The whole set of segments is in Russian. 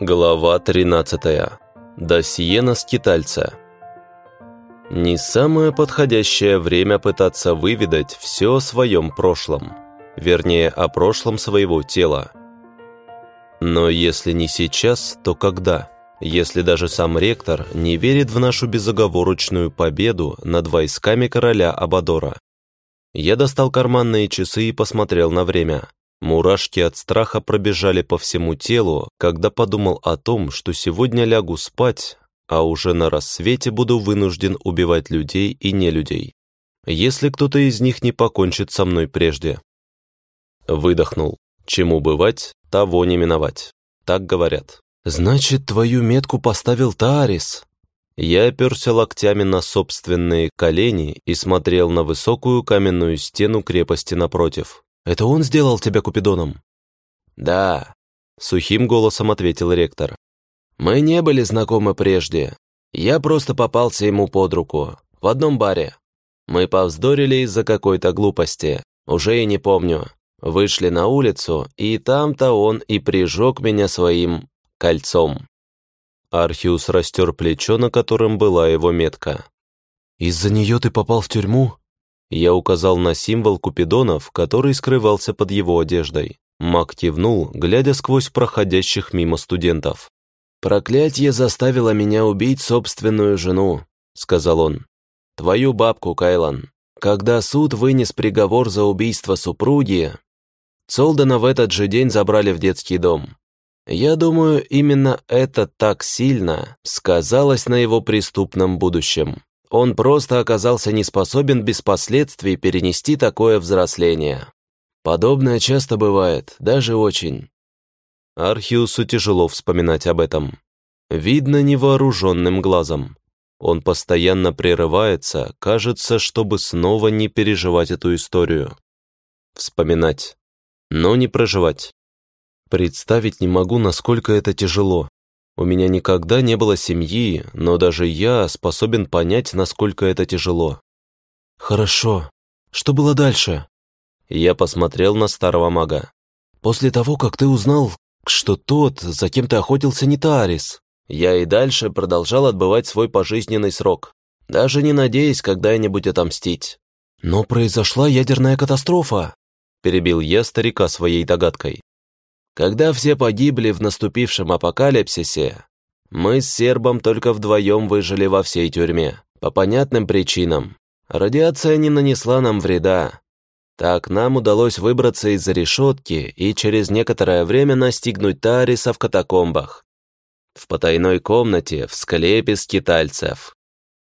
Глава 13. Досье на скитальца. Не самое подходящее время пытаться выведать все о своем прошлом. Вернее, о прошлом своего тела. Но если не сейчас, то когда? Если даже сам ректор не верит в нашу безоговорочную победу над войсками короля Абадора. Я достал карманные часы и посмотрел на время. Мурашки от страха пробежали по всему телу, когда подумал о том, что сегодня лягу спать, а уже на рассвете буду вынужден убивать людей и не людей, если кто-то из них не покончит со мной прежде. Выдохнул. Чему бывать, того не миновать. Так говорят. «Значит, твою метку поставил Таарис?» Я оперся локтями на собственные колени и смотрел на высокую каменную стену крепости напротив. Это он сделал тебя Купидоном?» «Да», — сухим голосом ответил ректор. «Мы не были знакомы прежде. Я просто попался ему под руку, в одном баре. Мы повздорили из-за какой-то глупости, уже и не помню. Вышли на улицу, и там-то он и прижег меня своим кольцом». Архиус растер плечо, на котором была его метка. «Из-за нее ты попал в тюрьму?» Я указал на символ Купидонов, который скрывался под его одеждой. Мак кивнул, глядя сквозь проходящих мимо студентов. «Проклятье заставило меня убить собственную жену», — сказал он. «Твою бабку, Кайлан. Когда суд вынес приговор за убийство супруги, Солдана в этот же день забрали в детский дом. Я думаю, именно это так сильно сказалось на его преступном будущем. Он просто оказался не способен без последствий перенести такое взросление. Подобное часто бывает, даже очень. Архиусу тяжело вспоминать об этом. Видно невооруженным глазом. Он постоянно прерывается, кажется, чтобы снова не переживать эту историю. Вспоминать, но не проживать. Представить не могу, насколько это тяжело. У меня никогда не было семьи, но даже я способен понять, насколько это тяжело. Хорошо. Что было дальше? Я посмотрел на старого мага. После того, как ты узнал, что тот, за кем ты охотился, не Таарис, я и дальше продолжал отбывать свой пожизненный срок, даже не надеясь когда-нибудь отомстить. Но произошла ядерная катастрофа, перебил я старика своей догадкой. Когда все погибли в наступившем апокалипсисе, мы с сербом только вдвоем выжили во всей тюрьме. По понятным причинам. Радиация не нанесла нам вреда. Так нам удалось выбраться из-за решетки и через некоторое время настигнуть Тариса в катакомбах. В потайной комнате, в склепе скитальцев.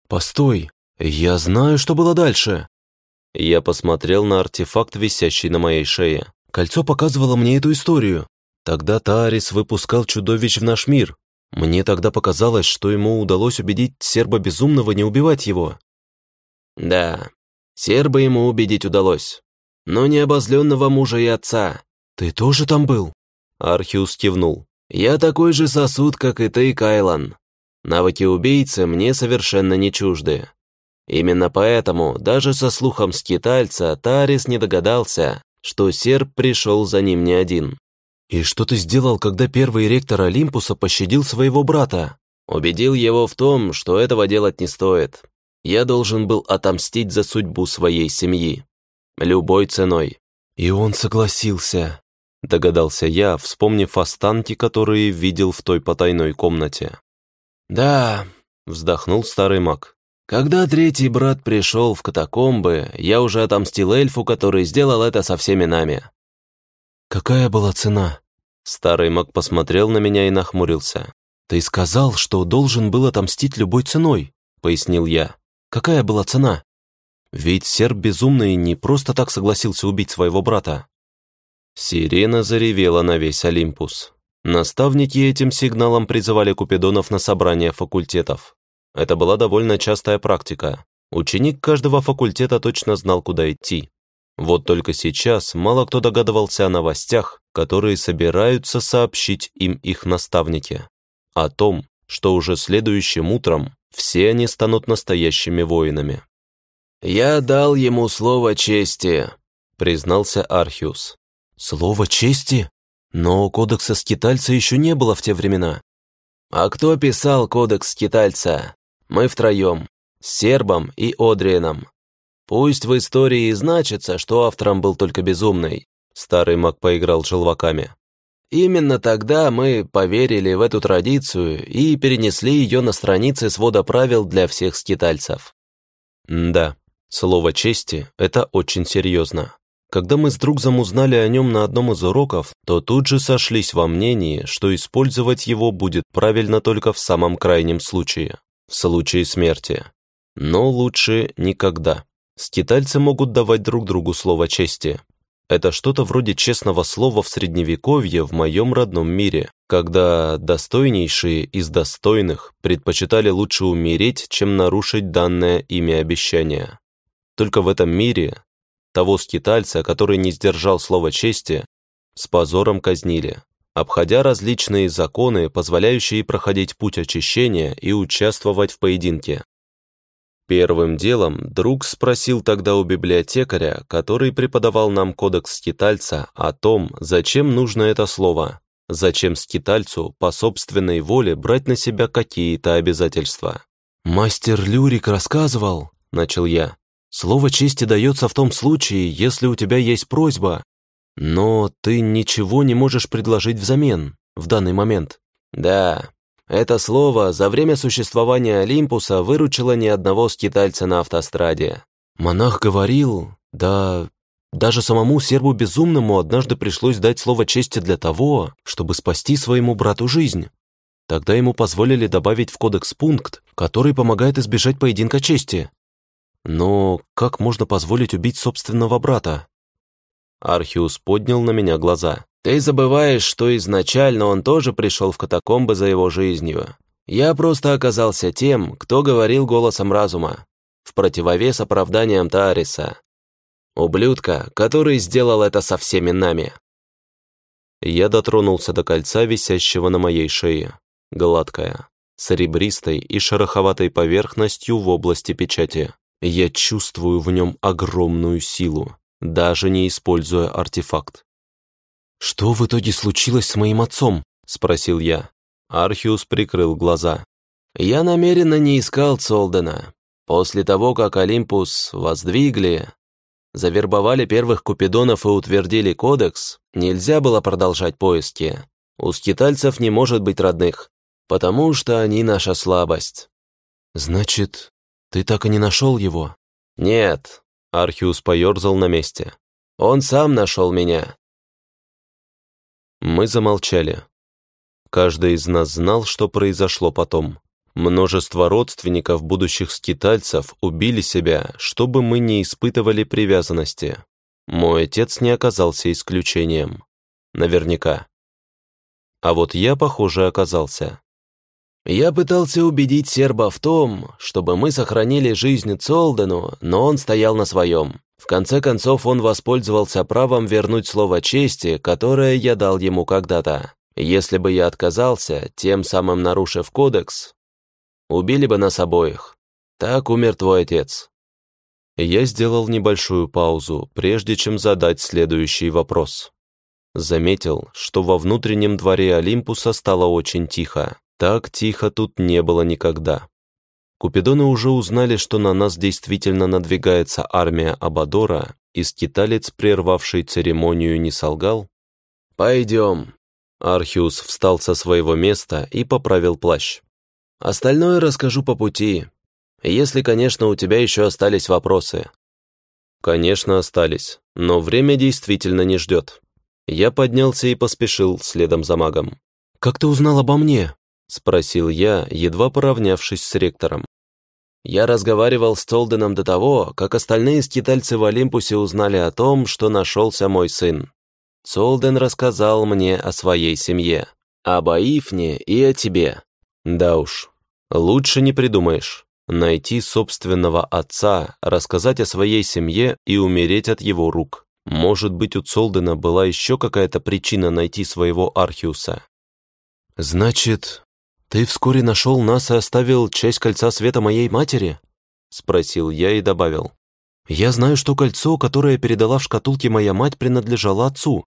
«Постой, я знаю, что было дальше». Я посмотрел на артефакт, висящий на моей шее. Кольцо показывало мне эту историю. Тогда Таарис выпускал чудовищ в наш мир. Мне тогда показалось, что ему удалось убедить серба безумного не убивать его. Да, серба ему убедить удалось. Но не обозленного мужа и отца. Ты тоже там был? Архиус кивнул. Я такой же сосуд, как и ты, Кайлан. Навыки убийцы мне совершенно не чужды. Именно поэтому, даже со слухом скитальца, Тарис не догадался, что серб пришел за ним не один. «И что ты сделал, когда первый ректор Олимпуса пощадил своего брата?» «Убедил его в том, что этого делать не стоит. Я должен был отомстить за судьбу своей семьи. Любой ценой». «И он согласился», — догадался я, вспомнив останки, которые видел в той потайной комнате. «Да», — вздохнул старый маг. «Когда третий брат пришел в катакомбы, я уже отомстил эльфу, который сделал это со всеми нами». «Какая была цена?» Старый маг посмотрел на меня и нахмурился. «Ты сказал, что должен был отомстить любой ценой», — пояснил я. «Какая была цена?» «Ведь серб безумный не просто так согласился убить своего брата». Сирена заревела на весь Олимпус. Наставники этим сигналом призывали купидонов на собрания факультетов. Это была довольно частая практика. Ученик каждого факультета точно знал, куда идти. Вот только сейчас мало кто догадывался о новостях, которые собираются сообщить им их наставники. О том, что уже следующим утром все они станут настоящими воинами. «Я дал ему слово чести», — признался Архиус. «Слово чести?» Но кодекса скитальца еще не было в те времена. А кто писал кодекс скитальца? Мы втроем, с Сербом и Одриеном. Пусть в истории и значится, что автором был только безумный. Старый маг поиграл желваками. Именно тогда мы поверили в эту традицию и перенесли ее на страницы свода правил для всех скитальцев. да, слово чести – это очень серьезно. Когда мы с другом узнали о нем на одном из уроков, то тут же сошлись во мнении, что использовать его будет правильно только в самом крайнем случае – в случае смерти. Но лучше никогда. Скитальцы могут давать друг другу слово чести, это что-то вроде честного слова в Средневековье в моем родном мире, когда достойнейшие из достойных предпочитали лучше умереть, чем нарушить данное ими обещание. Только в этом мире того скитальца, который не сдержал слова чести, с позором казнили, обходя различные законы, позволяющие проходить путь очищения и участвовать в поединке. Первым делом друг спросил тогда у библиотекаря, который преподавал нам кодекс скитальца, о том, зачем нужно это слово, зачем скитальцу по собственной воле брать на себя какие-то обязательства. «Мастер Люрик рассказывал», — начал я, «слово чести дается в том случае, если у тебя есть просьба, но ты ничего не можешь предложить взамен в данный момент». «Да, это слово за время существования Олимпуса выручило ни одного скитальца на автостраде. Монах говорил, да даже самому сербу безумному однажды пришлось дать слово чести для того, чтобы спасти своему брату жизнь. Тогда ему позволили добавить в кодекс пункт, который помогает избежать поединка чести. Но как можно позволить убить собственного брата? Архиус поднял на меня глаза. Ты забываешь, что изначально он тоже пришел в катакомбы за его жизнью. Я просто оказался тем, кто говорил голосом разума, в противовес оправданиям Таариса. Ублюдка, который сделал это со всеми нами. Я дотронулся до кольца, висящего на моей шее. Гладкое, с ребристой и шероховатой поверхностью в области печати. Я чувствую в нем огромную силу, даже не используя артефакт. «Что в итоге случилось с моим отцом?» – спросил я. Архиус прикрыл глаза. «Я намеренно не искал Цолдена. После того, как Олимпус воздвигли, завербовали первых купидонов и утвердили кодекс, нельзя было продолжать поиски. У скитальцев не может быть родных, потому что они наша слабость». «Значит, ты так и не нашел его?» «Нет», — Архиус поерзал на месте. «Он сам нашел меня. Мы замолчали. Каждый из нас знал, что произошло потом. Множество родственников будущих скитальцев убили себя, чтобы мы не испытывали привязанности. Мой отец не оказался исключением. Наверняка. А вот я, похоже, оказался. Я пытался убедить серба в том, чтобы мы сохранили жизнь Цолдену, но он стоял на своем. В конце концов, он воспользовался правом вернуть слово чести, которое я дал ему когда-то. Если бы я отказался, тем самым нарушив кодекс, убили бы нас обоих. Так умер твой отец. Я сделал небольшую паузу, прежде чем задать следующий вопрос. Заметил, что во внутреннем дворе Олимпуса стало очень тихо. Так тихо тут не было никогда. Купидоны уже узнали, что на нас действительно надвигается армия Абадора, и скиталец, прервавший церемонию, не солгал. «Пойдем». Архиус встал со своего места и поправил плащ. «Остальное расскажу по пути, если, конечно, у тебя еще остались вопросы». «Конечно, остались, но время действительно не ждет». Я поднялся и поспешил следом за магом. «Как ты узнал обо мне?» — спросил я, едва поравнявшись с ректором. Я разговаривал с Толденом до того, как остальные скитальцы в Олимпусе узнали о том, что нашелся мой сын. Цолден рассказал мне о своей семье, об Аифне и о тебе. Да уж, лучше не придумаешь. Найти собственного отца, рассказать о своей семье и умереть от его рук. Может быть, у Цолдена была еще какая-то причина найти своего Архиуса. «Значит, «Ты вскоре нашел нас и оставил часть кольца света моей матери?» — спросил я и добавил. «Я знаю, что кольцо, которое передала в шкатулке моя мать, принадлежало отцу».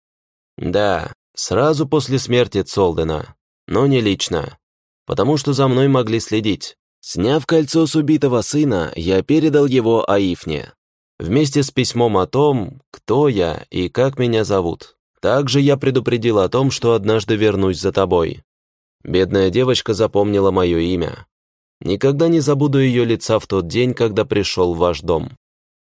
«Да, Сразу после смерти Цолдена, но не лично, потому что за мной могли следить. Сняв кольцо с убитого сына, я передал его Аифне, вместе с письмом о том, кто я и как меня зовут. Также я предупредил о том, что однажды вернусь за тобой. Бедная девочка запомнила мое имя. Никогда не забуду ее лица в тот день, когда пришел в ваш дом.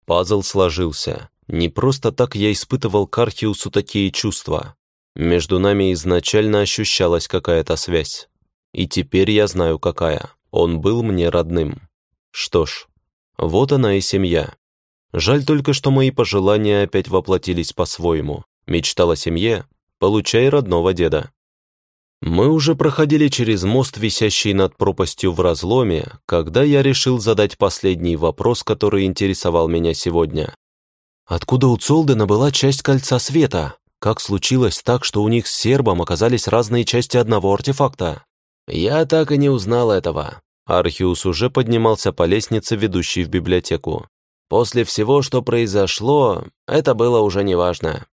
Пазл сложился. Не просто так я испытывал к Архиусу такие чувства. Между нами изначально ощущалась какая-то связь. И теперь я знаю, какая. Он был мне родным. Что ж, вот она и семья. Жаль только, что мои пожелания опять воплотились по-своему. Мечтал о семье, получай родного деда. Мы уже проходили через мост, висящий над пропастью в разломе, когда я решил задать последний вопрос, который интересовал меня сегодня. Откуда у Цолдена была часть Кольца Света? Как случилось так, что у них с сербом оказались разные части одного артефакта? Я так и не узнал этого. Архиус уже поднимался по лестнице, ведущей в библиотеку. После всего, что произошло, это было уже неважно.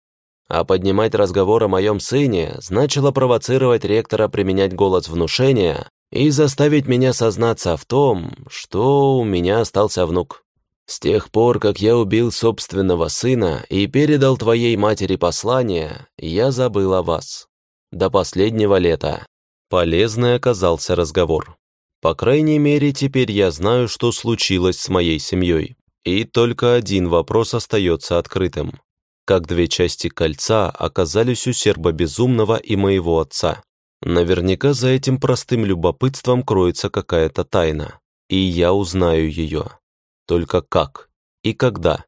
А поднимать разговор о моем сыне значило провоцировать ректора применять голос внушения и заставить меня сознаться в том, что у меня остался внук. С тех пор, как я убил собственного сына и передал твоей матери послание, я забыл о вас. До последнего лета. Полезный оказался разговор. По крайней мере, теперь я знаю, что случилось с моей семьей. И только один вопрос остается открытым. Как две части кольца оказались у серба безумного и моего отца? Наверняка за этим простым любопытством кроется какая-то тайна. И я узнаю ее. Только как и когда?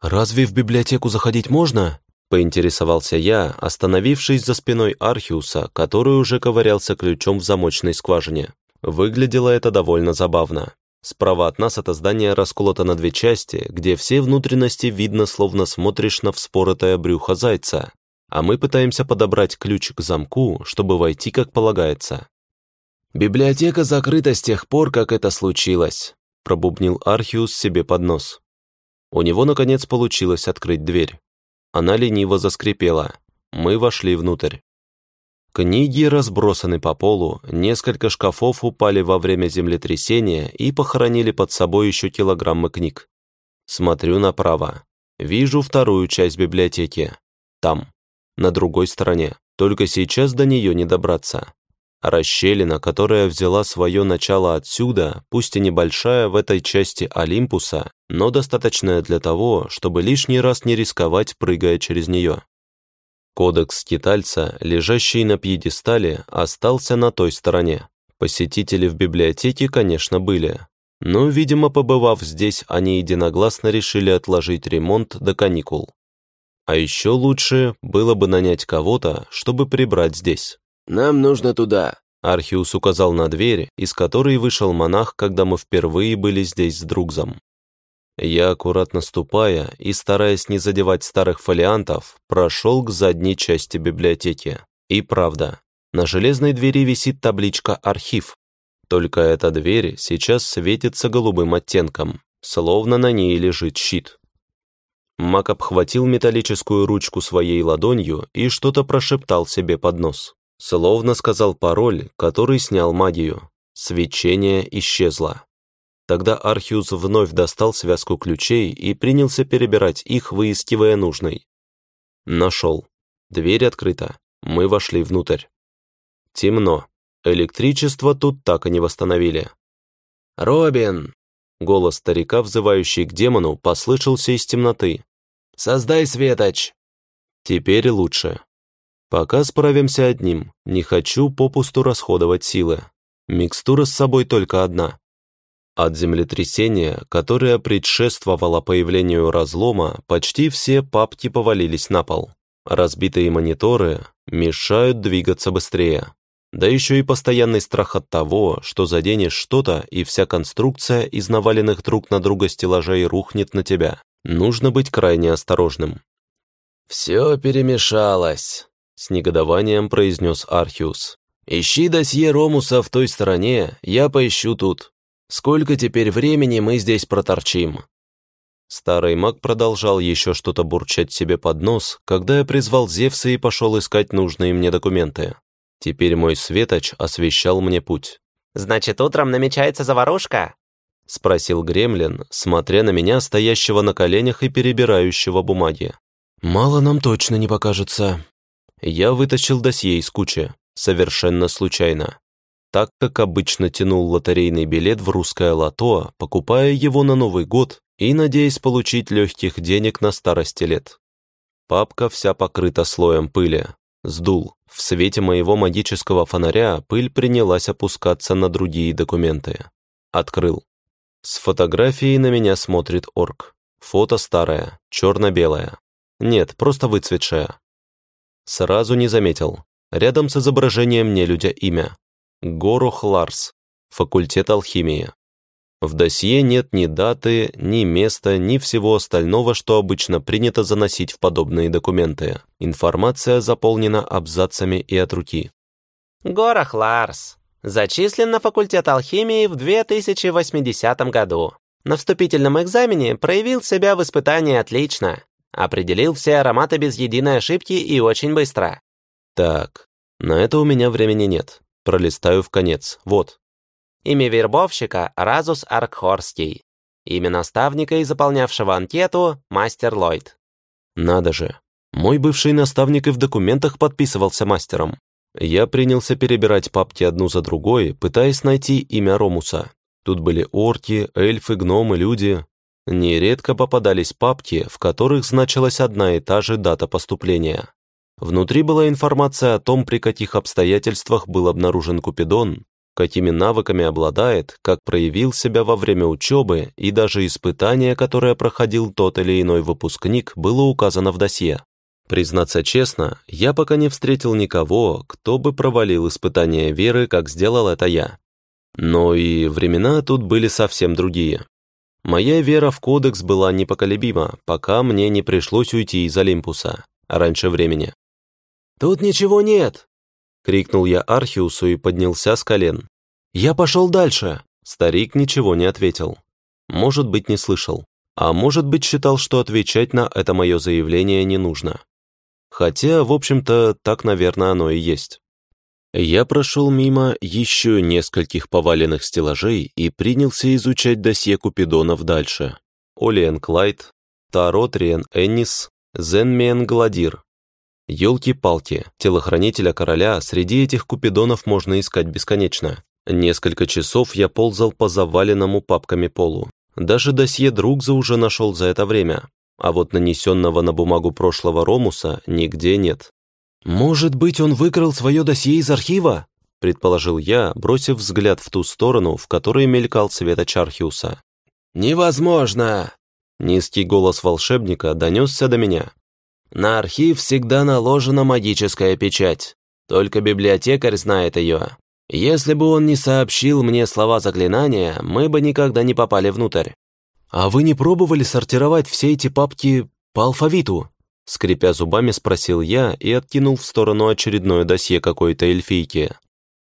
«Разве в библиотеку заходить можно?» Поинтересовался я, остановившись за спиной Архиуса, который уже ковырялся ключом в замочной скважине. Выглядело это довольно забавно. Справа от нас это здание расколото на две части, где все внутренности видно, словно смотришь на вспоротое брюхо зайца, а мы пытаемся подобрать ключ к замку, чтобы войти как полагается. «Библиотека закрыта с тех пор, как это случилось», пробубнил Архиус себе под нос. У него, наконец, получилось открыть дверь. Она лениво заскрипела. Мы вошли внутрь. Книги разбросаны по полу, несколько шкафов упали во время землетрясения и похоронили под собой еще килограммы книг. Смотрю направо. Вижу вторую часть библиотеки. Там, на другой стороне. Только сейчас до нее не добраться. Расщелина, которая взяла свое начало отсюда, пусть и небольшая в этой части Олимпуса, но достаточная для того, чтобы лишний раз не рисковать, прыгая через нее. Кодекс скитальца, лежащий на пьедестале, остался на той стороне. Посетители в библиотеке, конечно, были. Но, видимо, побывав здесь, они единогласно решили отложить ремонт до каникул. А еще лучше было бы нанять кого-то, чтобы прибрать здесь. «Нам нужно туда», — Архиус указал на дверь, из которой вышел монах, когда мы впервые были здесь с Другзом. Я, аккуратно ступая и стараясь не задевать старых фолиантов, прошел к задней части библиотеки. И правда, на железной двери висит табличка «Архив». Только эта дверь сейчас светится голубым оттенком, словно на ней лежит щит. Мак обхватил металлическую ручку своей ладонью и что-то прошептал себе под нос. Словно сказал пароль, который снял магию. Свечение исчезло. Тогда Архиус вновь достал связку ключей и принялся перебирать их, выискивая нужный. Нашел. Дверь открыта. Мы вошли внутрь. Темно. Электричество тут так и не восстановили. «Робин!» Голос старика, взывающий к демону, послышался из темноты. «Создай светоч!» Теперь лучше. Пока справимся одним, не хочу попусту расходовать силы. Микстура с собой только одна. От землетрясения, которое предшествовало появлению разлома, почти все папки повалились на пол. Разбитые мониторы мешают двигаться быстрее. Да еще и постоянный страх от того, что заденешь что-то, и вся конструкция из наваленных друг на друга стеллажей рухнет на тебя. Нужно быть крайне осторожным. «Все перемешалось», с негодованием произнес Архиус. «Ищи досье Ромуса в той стороне, я поищу тут. Сколько теперь времени мы здесь проторчим?» Старый маг продолжал еще что-то бурчать себе под нос, когда я призвал Зевса и пошел искать нужные мне документы. Теперь мой светоч освещал мне путь. «Значит, утром намечается заварушка?» — спросил Гремлин, смотря на меня, стоящего на коленях и перебирающего бумаги. «Мало нам точно не покажется». Я вытащил досье из кучи, совершенно случайно. Так как обычно тянул лотерейный билет в русское лото, покупая его на Новый год и надеясь получить легких денег на старости лет. Папка вся покрыта слоем пыли. Сдул. В свете моего магического фонаря пыль принялась опускаться на другие документы. Открыл. С фотографией на меня смотрит орк. Фото старое, черно-белое. Нет, просто выцветшее. Сразу не заметил. Рядом с изображением нелюдя имя. Горох Ларс. Факультет алхимии. В досье нет ни даты, ни места, ни всего остального, что обычно принято заносить в подобные документы. Информация заполнена абзацами и от руки. Горах Ларс. Зачислен на факультет алхимии в 2080 году. На вступительном экзамене проявил себя в испытании отлично. Определил все ароматы без единой ошибки и очень быстро. Так, на это у меня времени нет. Пролистаю в конец. Вот. Имя вербовщика – Разус Аркхорский. Имя наставника и заполнявшего анкету – Мастер Ллойд. Надо же. Мой бывший наставник и в документах подписывался мастером. Я принялся перебирать папки одну за другой, пытаясь найти имя Ромуса. Тут были орки, эльфы, гномы, люди. Нередко попадались папки, в которых значилась одна и та же дата поступления. Внутри была информация о том, при каких обстоятельствах был обнаружен Купидон, какими навыками обладает, как проявил себя во время учебы и даже испытание, которое проходил тот или иной выпускник, было указано в досье. Признаться честно, я пока не встретил никого, кто бы провалил испытание веры, как сделал это я. Но и времена тут были совсем другие. Моя вера в кодекс была непоколебима, пока мне не пришлось уйти из Олимпуса, раньше времени. «Тут ничего нет!» Крикнул я Архиусу и поднялся с колен. «Я пошел дальше!» Старик ничего не ответил. Может быть, не слышал. А может быть, считал, что отвечать на это мое заявление не нужно. Хотя, в общем-то, так, наверное, оно и есть. Я прошел мимо еще нескольких поваленных стеллажей и принялся изучать досье Купидонов дальше. Олиен Клайд, Таротриен Эннис, Зенмиен Гладир, Ёлки-палки, телохранителя короля среди этих купидонов можно искать бесконечно. Несколько часов я ползал по заваленному папками полу. Даже досье Другза уже нашел за это время. А вот нанесенного на бумагу прошлого Ромуса нигде нет. «Может быть, он выкрал свое досье из архива?» предположил я, бросив взгляд в ту сторону, в которой мелькал света Чархиуса. «Невозможно!» Низкий голос волшебника донесся до меня. На архив всегда наложена магическая печать. Только библиотекарь знает ее. Если бы он не сообщил мне слова заклинания, мы бы никогда не попали внутрь. «А вы не пробовали сортировать все эти папки по алфавиту?» Скрипя зубами, спросил я и откинул в сторону очередное досье какой-то эльфийки.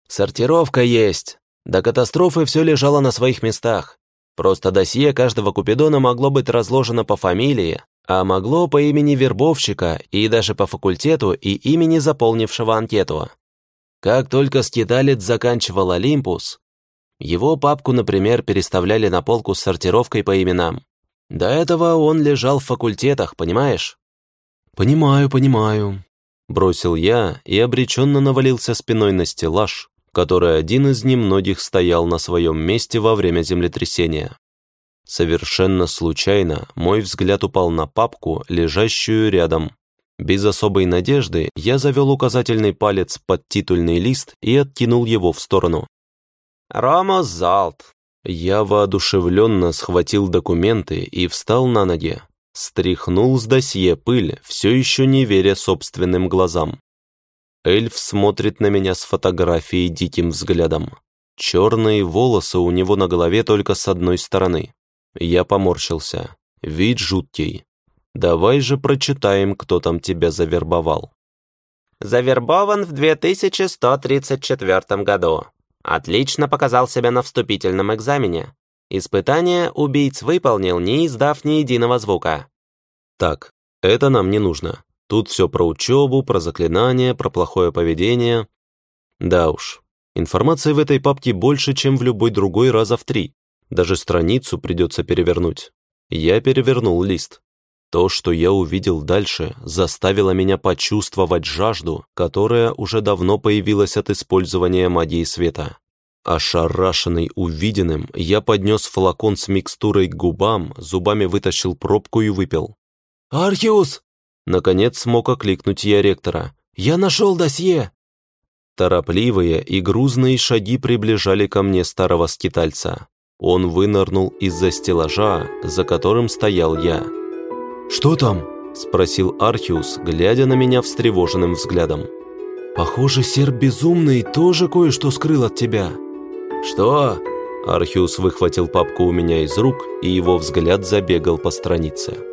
«Сортировка есть. До катастрофы все лежало на своих местах. Просто досье каждого Купидона могло быть разложено по фамилии, а могло по имени вербовщика и даже по факультету и имени заполнившего анкету. Как только скиталец заканчивал Олимпус, его папку, например, переставляли на полку с сортировкой по именам. До этого он лежал в факультетах, понимаешь? «Понимаю, понимаю», — бросил я и обреченно навалился спиной на стеллаж, который один из немногих стоял на своем месте во время землетрясения. Совершенно случайно мой взгляд упал на папку, лежащую рядом. Без особой надежды я завел указательный палец под титульный лист и откинул его в сторону. «Ромус Залт». Я воодушевленно схватил документы и встал на ноги. Стряхнул с досье пыль, все еще не веря собственным глазам. Эльф смотрит на меня с фотографией диким взглядом. Черные волосы у него на голове только с одной стороны. Я поморщился. Вид жуткий. Давай же прочитаем, кто там тебя завербовал. Завербован в 2134 году. Отлично показал себя на вступительном экзамене. Испытание убийц выполнил, не издав ни единого звука. Так, это нам не нужно. Тут все про учебу, про заклинания, про плохое поведение. Да уж, информации в этой папке больше, чем в любой другой раза в три. Даже страницу придется перевернуть. Я перевернул лист. То, что я увидел дальше, заставило меня почувствовать жажду, которая уже давно появилась от использования магии света. Ошарашенный увиденным, я поднес флакон с микстурой к губам, зубами вытащил пробку и выпил. «Архиус!» Наконец смог окликнуть я ректора. «Я нашел досье!» Торопливые и грузные шаги приближали ко мне старого скитальца. Он вынырнул из-за стеллажа, за которым стоял я. «Что там?» – спросил Архиус, глядя на меня встревоженным взглядом. «Похоже, серп безумный тоже кое-что скрыл от тебя». «Что?» Архиус выхватил папку у меня из рук, и его взгляд забегал по странице.